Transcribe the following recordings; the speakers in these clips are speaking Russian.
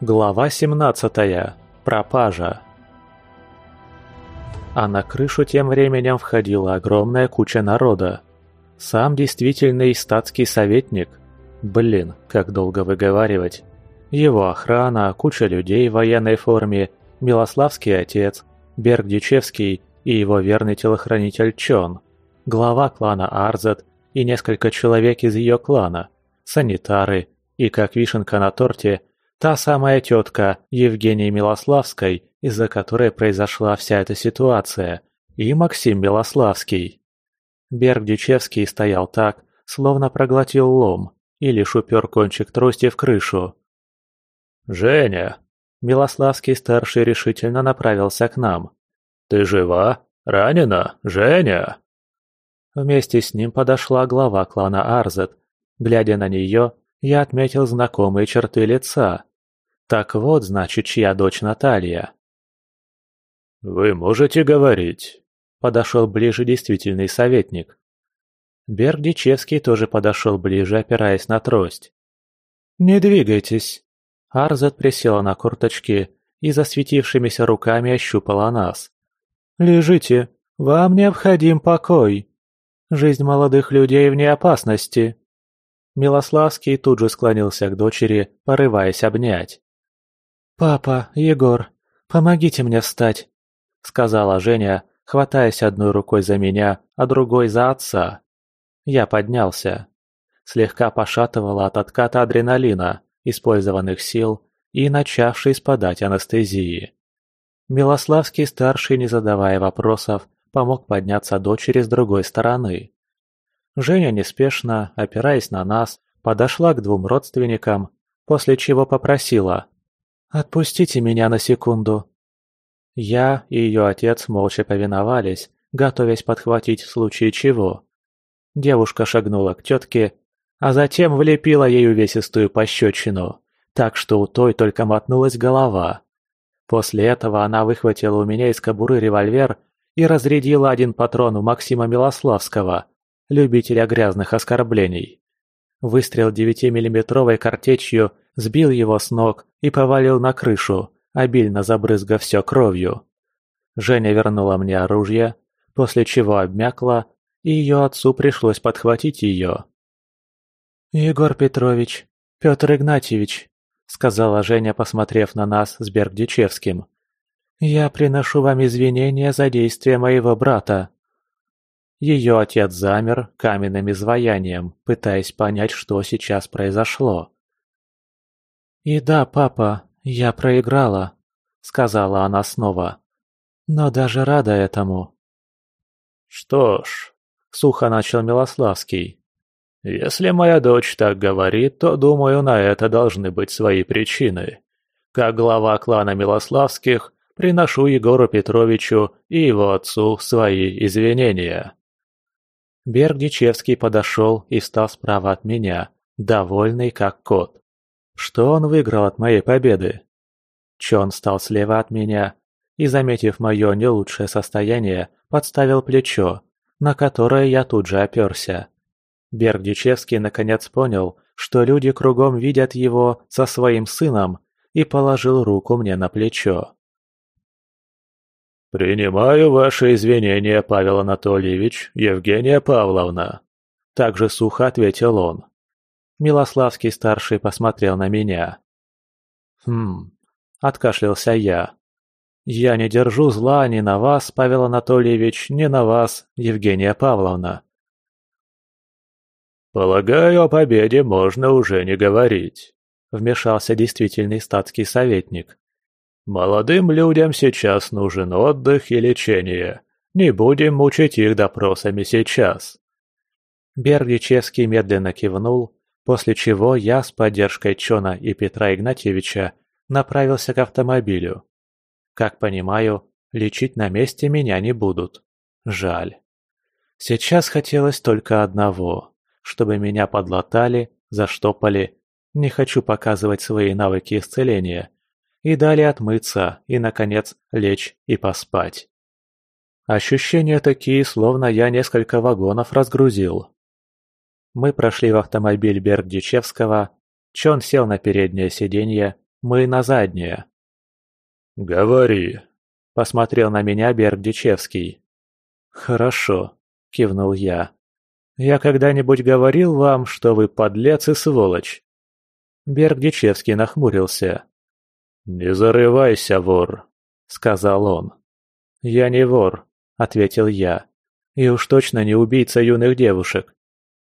Глава 17. Пропажа. А на крышу тем временем входила огромная куча народа. Сам действительный статский советник. Блин, как долго выговаривать. Его охрана, куча людей в военной форме, Милославский отец, Берг Дичевский и его верный телохранитель Чон, глава клана Арзет и несколько человек из ее клана, санитары и, как вишенка на торте, Та самая тетка Евгении Милославской, из-за которой произошла вся эта ситуация, и Максим Милославский. Берг Дичевский стоял так, словно проглотил лом, и лишь упер кончик трости в крышу. «Женя!» Милославский-старший решительно направился к нам. «Ты жива? Ранена? Женя?» Вместе с ним подошла глава клана Арзет. Глядя на нее, я отметил знакомые черты лица. Так вот, значит, чья дочь Наталья. «Вы можете говорить?» – подошел ближе действительный советник. Берг Дичевский тоже подошел ближе, опираясь на трость. «Не двигайтесь!» Арзет присела на курточки и засветившимися руками ощупала нас. «Лежите, вам необходим покой. Жизнь молодых людей вне опасности». Милославский тут же склонился к дочери, порываясь обнять. «Папа, Егор, помогите мне встать», — сказала Женя, хватаясь одной рукой за меня, а другой за отца. Я поднялся. Слегка пошатывала от отката адреналина, использованных сил и начавшей спадать анестезии. Милославский-старший, не задавая вопросов, помог подняться дочери с другой стороны. Женя неспешно, опираясь на нас, подошла к двум родственникам, после чего попросила «Отпустите меня на секунду». Я и ее отец молча повиновались, готовясь подхватить в случае чего. Девушка шагнула к тетке, а затем влепила ей увесистую пощечину, так что у той только мотнулась голова. После этого она выхватила у меня из кобуры револьвер и разрядила один патрон у Максима Милославского, любителя грязных оскорблений. Выстрел девятимиллиметровой картечью сбил его с ног и повалил на крышу, обильно забрызгав все кровью. Женя вернула мне оружие, после чего обмякла, и ее отцу пришлось подхватить ее. «Егор Петрович, Петр Игнатьевич», — сказала Женя, посмотрев на нас с Бергдичевским. «Я приношу вам извинения за действия моего брата». Ее отец замер каменным изваянием, пытаясь понять, что сейчас произошло. «И да, папа, я проиграла», — сказала она снова. «Но даже рада этому». «Что ж», — сухо начал Милославский, — «если моя дочь так говорит, то, думаю, на это должны быть свои причины. Как глава клана Милославских приношу Егору Петровичу и его отцу свои извинения». Берг Дичевский подошел и встал справа от меня, довольный как кот. Что он выиграл от моей победы? Чон стал слева от меня и, заметив мое не лучшее состояние, подставил плечо, на которое я тут же оперся. Бердичевский наконец понял, что люди кругом видят его со своим сыном и положил руку мне на плечо. «Принимаю ваши извинения, Павел Анатольевич, Евгения Павловна», – также сухо ответил он. Милославский-старший посмотрел на меня. «Хм...» – откашлялся я. «Я не держу зла ни на вас, Павел Анатольевич, ни на вас, Евгения Павловна». «Полагаю, о победе можно уже не говорить», – вмешался действительный статский советник. «Молодым людям сейчас нужен отдых и лечение. Не будем мучить их допросами сейчас». Бергичевский медленно кивнул, После чего я с поддержкой Чона и Петра Игнатьевича направился к автомобилю. Как понимаю, лечить на месте меня не будут. Жаль. Сейчас хотелось только одного, чтобы меня подлатали, заштопали, не хочу показывать свои навыки исцеления, и далее отмыться и, наконец, лечь и поспать. Ощущения такие, словно я несколько вагонов разгрузил. Мы прошли в автомобиль Бердичевского, Чон сел на переднее сиденье, Мы на заднее». «Говори», — посмотрел на меня Берг Дичевский. «Хорошо», — кивнул я. «Я когда-нибудь говорил вам, что вы подлец и сволочь?» Берг Дичевский нахмурился. «Не зарывайся, вор», — сказал он. «Я не вор», — ответил я. «И уж точно не убийца юных девушек.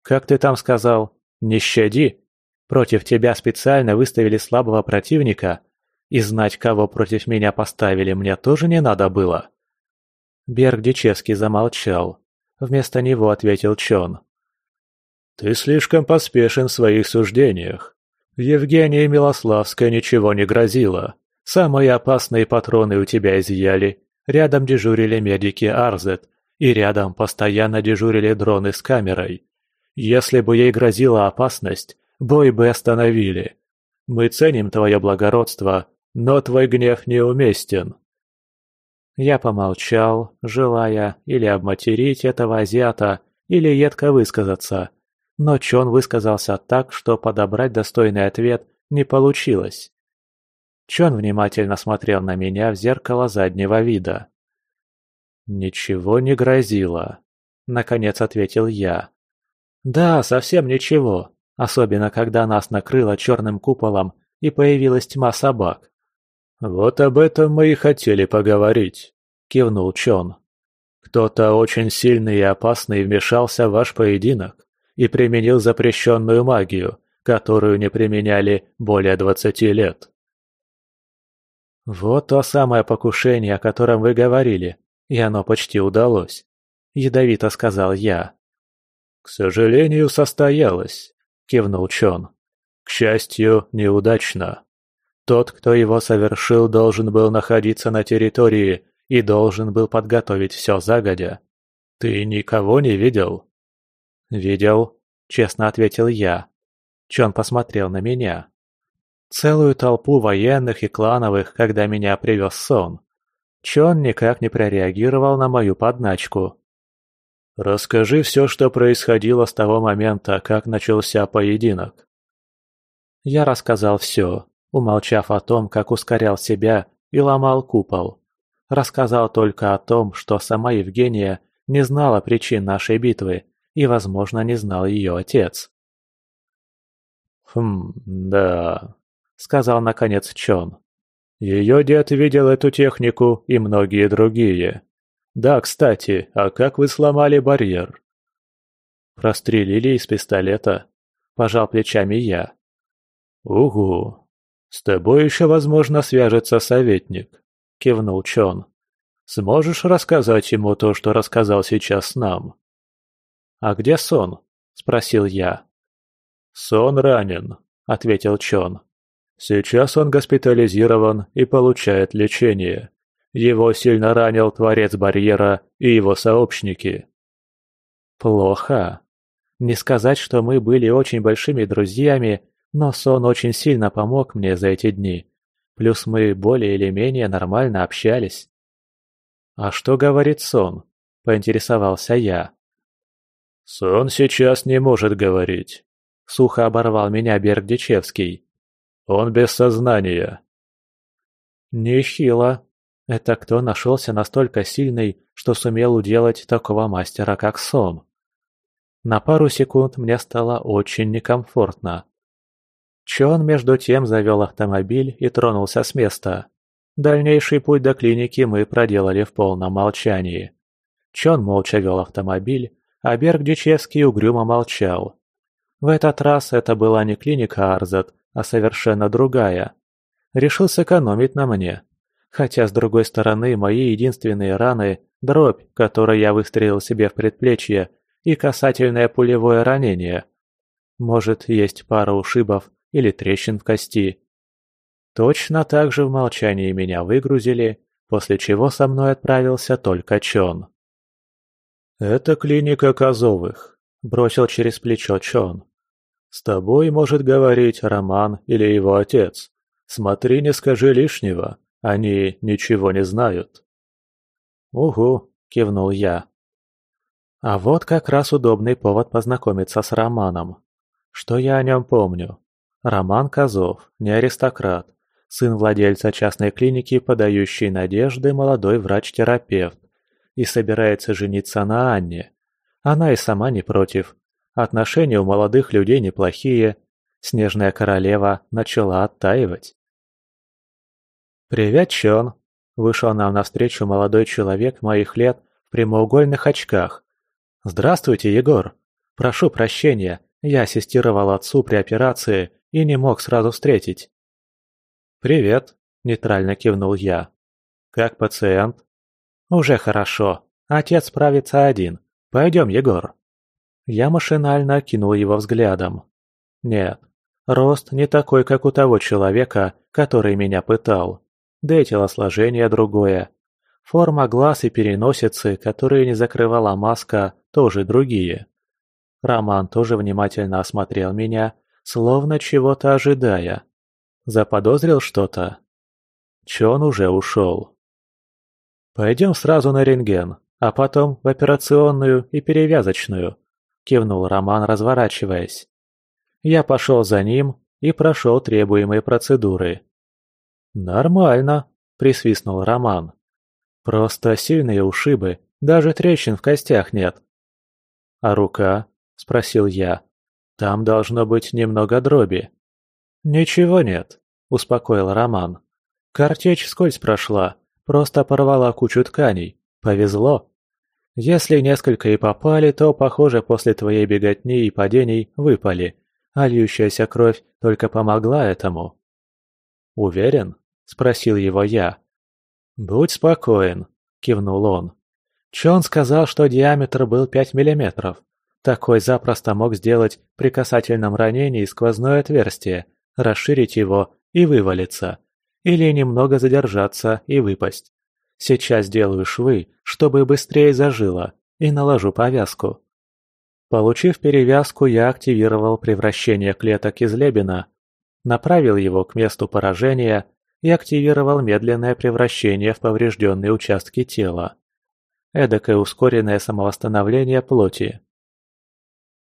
Как ты там сказал? Не щади? Против тебя специально выставили слабого противника, и знать, кого против меня поставили, мне тоже не надо было». Берг Дичевский замолчал. Вместо него ответил Чон. «Ты слишком поспешен в своих суждениях. Евгении Милославской ничего не грозило. Самые опасные патроны у тебя изъяли. Рядом дежурили медики Арзет, и рядом постоянно дежурили дроны с камерой. Если бы ей грозила опасность, бой бы остановили. Мы ценим твое благородство, но твой гнев неуместен. Я помолчал, желая или обматерить этого азиата, или едко высказаться. Но Чон высказался так, что подобрать достойный ответ не получилось. Чон внимательно смотрел на меня в зеркало заднего вида. «Ничего не грозило», — наконец ответил я. «Да, совсем ничего, особенно когда нас накрыло черным куполом и появилась тьма собак. «Вот об этом мы и хотели поговорить», — кивнул Чон. «Кто-то очень сильный и опасный вмешался в ваш поединок и применил запрещенную магию, которую не применяли более двадцати лет». «Вот то самое покушение, о котором вы говорили, и оно почти удалось», — ядовито сказал я. «К сожалению, состоялось», — кивнул Чон. «К счастью, неудачно». Тот, кто его совершил, должен был находиться на территории и должен был подготовить все загодя. Ты никого не видел?» «Видел», — честно ответил я. Чон посмотрел на меня. Целую толпу военных и клановых, когда меня привез сон. Чон никак не прореагировал на мою подначку. «Расскажи все, что происходило с того момента, как начался поединок». Я рассказал все, умолчав о том, как ускорял себя и ломал купол. Рассказал только о том, что сама Евгения не знала причин нашей битвы и, возможно, не знал ее отец. «Хм, да», — сказал наконец Чон. «Ее дед видел эту технику и многие другие. Да, кстати, а как вы сломали барьер?» «Прострелили из пистолета», — пожал плечами я. «Угу, «С тобой еще, возможно, свяжется советник», — кивнул Чон. «Сможешь рассказать ему то, что рассказал сейчас нам?» «А где Сон?» — спросил я. «Сон ранен», — ответил Чон. «Сейчас он госпитализирован и получает лечение. Его сильно ранил Творец Барьера и его сообщники». «Плохо. Не сказать, что мы были очень большими друзьями, но сон очень сильно помог мне за эти дни. Плюс мы более или менее нормально общались. «А что говорит сон?» – поинтересовался я. «Сон сейчас не может говорить», – сухо оборвал меня Бердичевский. «Он без сознания». «Нехило. Это кто нашелся настолько сильный, что сумел уделать такого мастера, как сон?» На пару секунд мне стало очень некомфортно. Чон между тем завел автомобиль и тронулся с места. Дальнейший путь до клиники мы проделали в полном молчании. Чон молча вел автомобиль, а Берг Дичевский угрюмо молчал. В этот раз это была не клиника Арзат, а совершенно другая. Решил сэкономить на мне. Хотя, с другой стороны, мои единственные раны – дробь, которой я выстрелил себе в предплечье, и касательное пулевое ранение. Может, есть пара ушибов, или трещин в кости. Точно так же в молчании меня выгрузили, после чего со мной отправился только Чон. «Это клиника Козовых», — бросил через плечо Чон. «С тобой может говорить Роман или его отец. Смотри, не скажи лишнего, они ничего не знают». «Угу», — кивнул я. А вот как раз удобный повод познакомиться с Романом. Что я о нем помню? Роман Козов, не аристократ. сын владельца частной клиники, подающий надежды молодой врач-терапевт, и собирается жениться на Анне. Она и сама не против. Отношения у молодых людей неплохие. Снежная королева начала оттаивать. «Привет, Чон!» – вышел нам навстречу молодой человек моих лет в прямоугольных очках. «Здравствуйте, Егор! Прошу прощения, я ассистировал отцу при операции и не мог сразу встретить». «Привет!» – нейтрально кивнул я. «Как пациент?» «Уже хорошо. Отец справится один. Пойдем, Егор». Я машинально окинул его взглядом. Нет, рост не такой, как у того человека, который меня пытал. Да и телосложение другое. Форма глаз и переносицы, которые не закрывала маска, тоже другие. Роман тоже внимательно осмотрел меня, словно чего-то ожидая. Заподозрил что-то? Чон уже ушел. «Пойдем сразу на рентген, а потом в операционную и перевязочную», – кивнул Роман, разворачиваясь. Я пошел за ним и прошел требуемые процедуры. «Нормально», – присвистнул Роман. «Просто сильные ушибы, даже трещин в костях нет». «А рука?» – спросил я. «Там должно быть немного дроби». «Ничего нет», – успокоил Роман. «Картечь скользь прошла, просто порвала кучу тканей. Повезло». Если несколько и попали, то, похоже, после твоей беготни и падений выпали, а льющаяся кровь только помогла этому. «Уверен?» – спросил его я. «Будь спокоен», – кивнул он. Чон сказал, что диаметр был 5 миллиметров. Такой запросто мог сделать при касательном ранении сквозное отверстие, расширить его и вывалиться. Или немного задержаться и выпасть. Сейчас сделаю швы, чтобы быстрее зажило, и наложу повязку. Получив перевязку, я активировал превращение клеток из Лебена, направил его к месту поражения и активировал медленное превращение в поврежденные участки тела. Эдакое ускоренное самовосстановление плоти.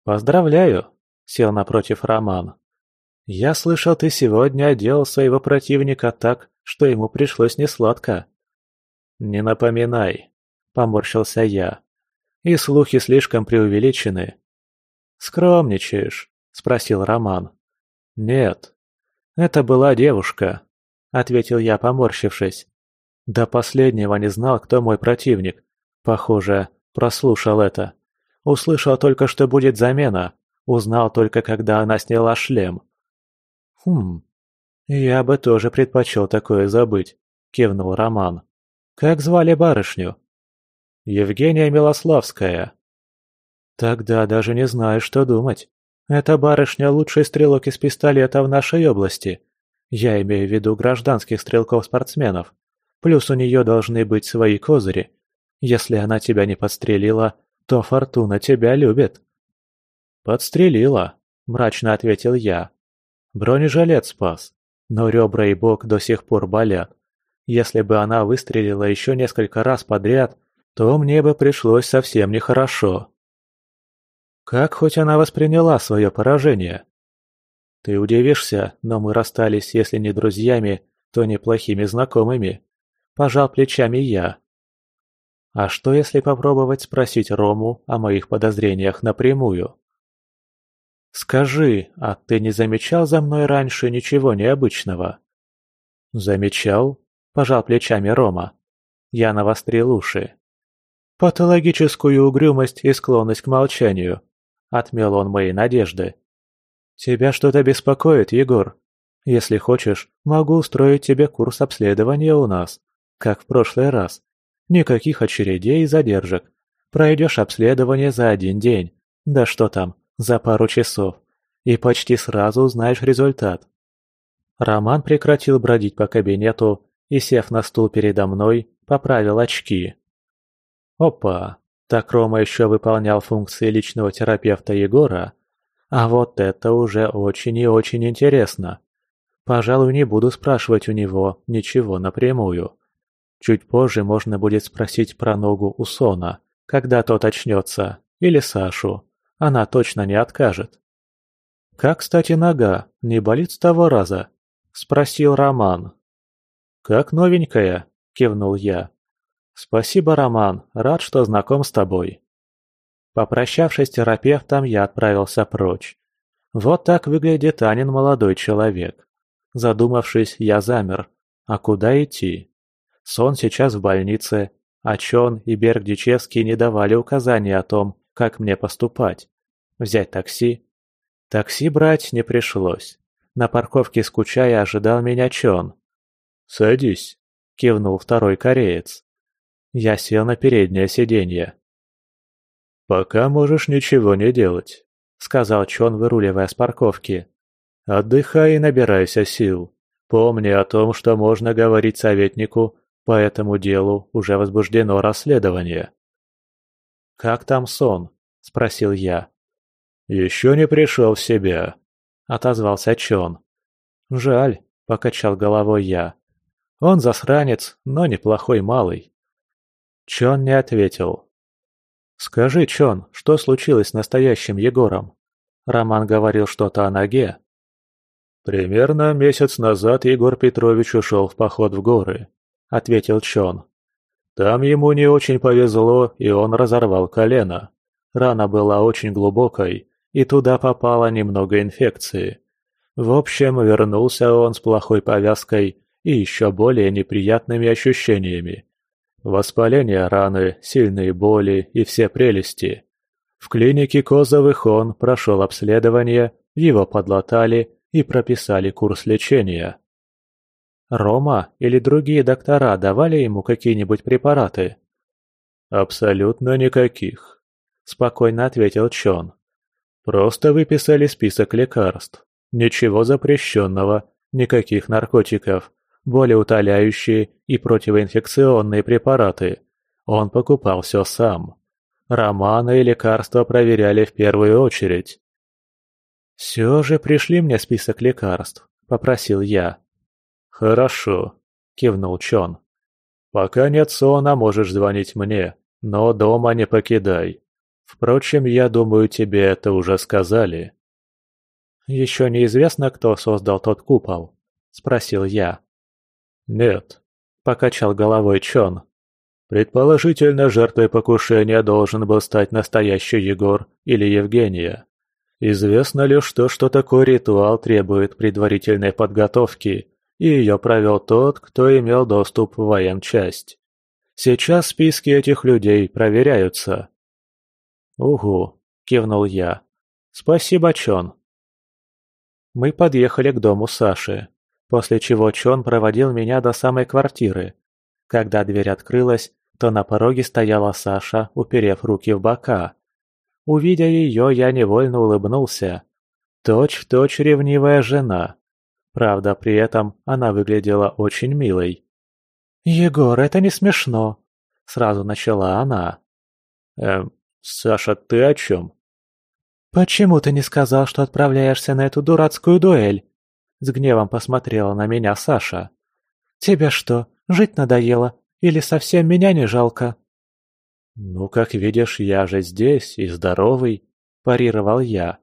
«Поздравляю!» – сел напротив Роман. «Я слышал, ты сегодня одел своего противника так, что ему пришлось несладко». «Не напоминай», — поморщился я. «И слухи слишком преувеличены». «Скромничаешь?» — спросил Роман. «Нет, это была девушка», — ответил я, поморщившись. До последнего не знал, кто мой противник. Похоже, прослушал это. Услышал только, что будет замена. Узнал только, когда она сняла шлем. «Хм, я бы тоже предпочел такое забыть», — кивнул Роман. Как звали барышню? Евгения Милославская. Тогда даже не знаю, что думать. Эта барышня лучший стрелок из пистолета в нашей области. Я имею в виду гражданских стрелков-спортсменов. Плюс у нее должны быть свои козыри. Если она тебя не подстрелила, то Фортуна тебя любит. Подстрелила, мрачно ответил я. Бронежилет спас, но ребра и бок до сих пор болят. Если бы она выстрелила еще несколько раз подряд, то мне бы пришлось совсем нехорошо. Как хоть она восприняла свое поражение? Ты удивишься, но мы расстались, если не друзьями, то неплохими знакомыми. Пожал плечами я. А что, если попробовать спросить Рому о моих подозрениях напрямую? «Скажи, а ты не замечал за мной раньше ничего необычного?» «Замечал», пожал плечами Рома. Я навострил уши. «Патологическую угрюмость и склонность к молчанию», — отмел он мои надежды. «Тебя что-то беспокоит, Егор? Если хочешь, могу устроить тебе курс обследования у нас, как в прошлый раз. Никаких очередей и задержек. Пройдешь обследование за один день, да что там, за пару часов, и почти сразу узнаешь результат». Роман прекратил бродить по кабинету и, сев на стул передо мной, поправил очки. Опа, так Рома еще выполнял функции личного терапевта Егора? А вот это уже очень и очень интересно. Пожалуй, не буду спрашивать у него ничего напрямую. Чуть позже можно будет спросить про ногу у Сона, когда тот очнется, или Сашу. Она точно не откажет. «Как, кстати, нога? Не болит с того раза?» – спросил Роман. «Как новенькая?» – кивнул я. «Спасибо, Роман, рад, что знаком с тобой». Попрощавшись с терапевтом, я отправился прочь. Вот так выглядит Анин молодой человек. Задумавшись, я замер. А куда идти? Сон сейчас в больнице, а Чон и Бергдичевский не давали указания о том, как мне поступать. Взять такси? Такси брать не пришлось. На парковке скучая ожидал меня Чон. «Садись», — кивнул второй кореец. Я сел на переднее сиденье. «Пока можешь ничего не делать», — сказал Чон, выруливая с парковки. «Отдыхай и набирайся сил. Помни о том, что можно говорить советнику, по этому делу уже возбуждено расследование». «Как там сон?» — спросил я. «Еще не пришел в себя», — отозвался Чон. «Жаль», — покачал головой я. «Он засранец, но неплохой малый». Чон не ответил. «Скажи, Чон, что случилось с настоящим Егором?» Роман говорил что-то о ноге. «Примерно месяц назад Егор Петрович ушел в поход в горы», — ответил Чон. «Там ему не очень повезло, и он разорвал колено. Рана была очень глубокой, и туда попало немного инфекции. В общем, вернулся он с плохой повязкой и еще более неприятными ощущениями. Воспаление раны, сильные боли и все прелести. В клинике Козовых он прошел обследование, его подлатали и прописали курс лечения. Рома или другие доктора давали ему какие-нибудь препараты? «Абсолютно никаких», – спокойно ответил Чон. Просто выписали список лекарств. Ничего запрещенного, никаких наркотиков, болеутоляющие и противоинфекционные препараты. Он покупал все сам. Романы и лекарства проверяли в первую очередь. «Все же пришли мне список лекарств», — попросил я. «Хорошо», — кивнул Чон. «Пока нет сона, можешь звонить мне, но дома не покидай. Впрочем, я думаю, тебе это уже сказали». «Еще неизвестно, кто создал тот купол?» – спросил я. «Нет», – покачал головой Чон. «Предположительно, жертвой покушения должен был стать настоящий Егор или Евгения. Известно лишь то, что такой ритуал требует предварительной подготовки, и ее провел тот, кто имел доступ в военчасть. Сейчас списки этих людей проверяются. «Угу», – кивнул я. «Спасибо, Чон». Мы подъехали к дому Саши, после чего Чон проводил меня до самой квартиры. Когда дверь открылась, то на пороге стояла Саша, уперев руки в бока. Увидя ее, я невольно улыбнулся. Точь-в-точь ревнивая жена. Правда, при этом она выглядела очень милой. «Егор, это не смешно», — сразу начала она. «Эм, «Саша, ты о чем?» «Почему ты не сказал, что отправляешься на эту дурацкую дуэль?» С гневом посмотрела на меня Саша. «Тебе что, жить надоело? Или совсем меня не жалко?» «Ну, как видишь, я же здесь и здоровый», – парировал я.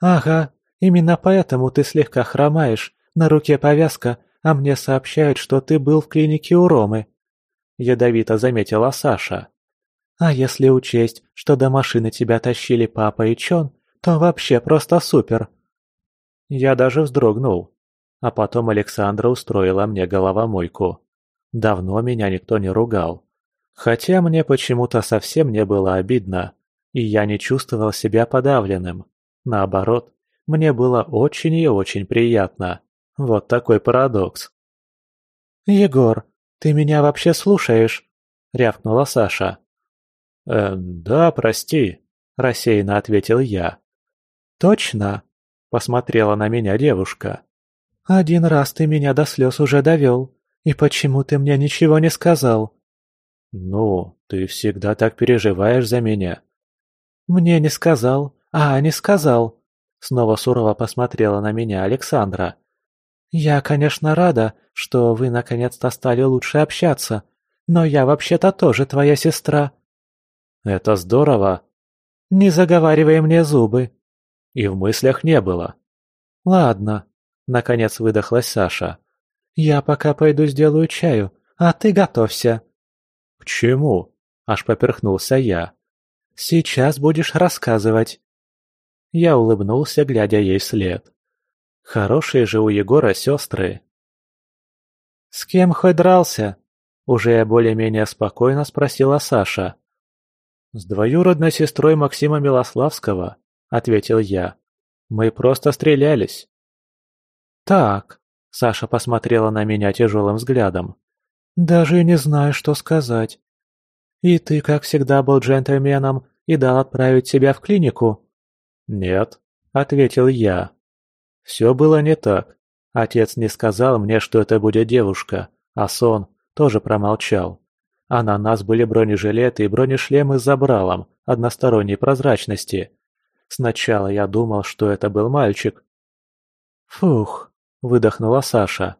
«Ага, именно поэтому ты слегка хромаешь, на руке повязка, а мне сообщают, что ты был в клинике у Ромы», – ядовито заметила Саша. А если учесть, что до машины тебя тащили папа и Чон, то вообще просто супер. Я даже вздрогнул. А потом Александра устроила мне головомойку. Давно меня никто не ругал. Хотя мне почему-то совсем не было обидно, и я не чувствовал себя подавленным. Наоборот, мне было очень и очень приятно. Вот такой парадокс. «Егор, ты меня вообще слушаешь?» — рявкнула Саша. «Э, да, прости», – рассеянно ответил я. «Точно?» – посмотрела на меня девушка. «Один раз ты меня до слез уже довел. И почему ты мне ничего не сказал?» «Ну, ты всегда так переживаешь за меня». «Мне не сказал. А, не сказал». Снова сурово посмотрела на меня Александра. «Я, конечно, рада, что вы наконец-то стали лучше общаться, но я вообще-то тоже твоя сестра». Это здорово. Не заговаривай мне зубы. И в мыслях не было. Ладно. Наконец выдохлась Саша. «Я пока пойду сделаю чаю, а ты готовься». «К чему?» – аж поперхнулся я. «Сейчас будешь рассказывать». Я улыбнулся, глядя ей вслед. Хорошие же у Егора сестры. «С кем хоть дрался?» – уже более-менее спокойно спросила Саша. «С двоюродной сестрой Максима Милославского», – ответил я. «Мы просто стрелялись». «Так», – Саша посмотрела на меня тяжелым взглядом. «Даже не знаю, что сказать. И ты, как всегда, был джентльменом и дал отправить себя в клинику?» «Нет», – ответил я. Все было не так. Отец не сказал мне, что это будет девушка, а сон тоже промолчал. А на нас были бронежилеты и бронешлемы с забралом односторонней прозрачности. Сначала я думал, что это был мальчик. «Фух», — выдохнула Саша.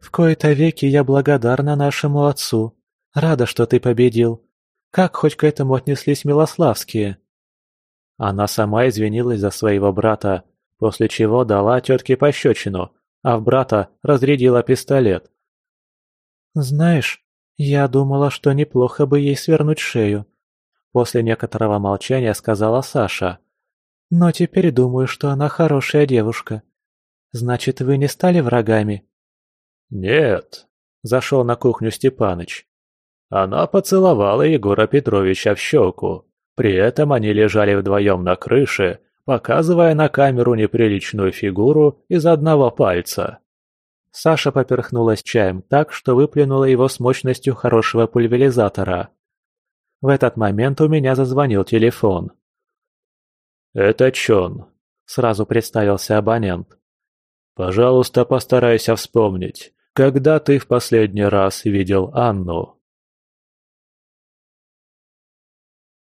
«В кои-то веки я благодарна нашему отцу. Рада, что ты победил. Как хоть к этому отнеслись Милославские?» Она сама извинилась за своего брата, после чего дала тетке пощечину, а в брата разрядила пистолет. «Знаешь, я думала, что неплохо бы ей свернуть шею», — после некоторого молчания сказала Саша. «Но теперь думаю, что она хорошая девушка. Значит, вы не стали врагами?» «Нет», — зашел на кухню Степаныч. Она поцеловала Егора Петровича в щеку. При этом они лежали вдвоем на крыше, показывая на камеру неприличную фигуру из одного пальца. Саша поперхнулась чаем так, что выплюнула его с мощностью хорошего пульверизатора. В этот момент у меня зазвонил телефон. «Это Чон», — сразу представился абонент. «Пожалуйста, постарайся вспомнить, когда ты в последний раз видел Анну?»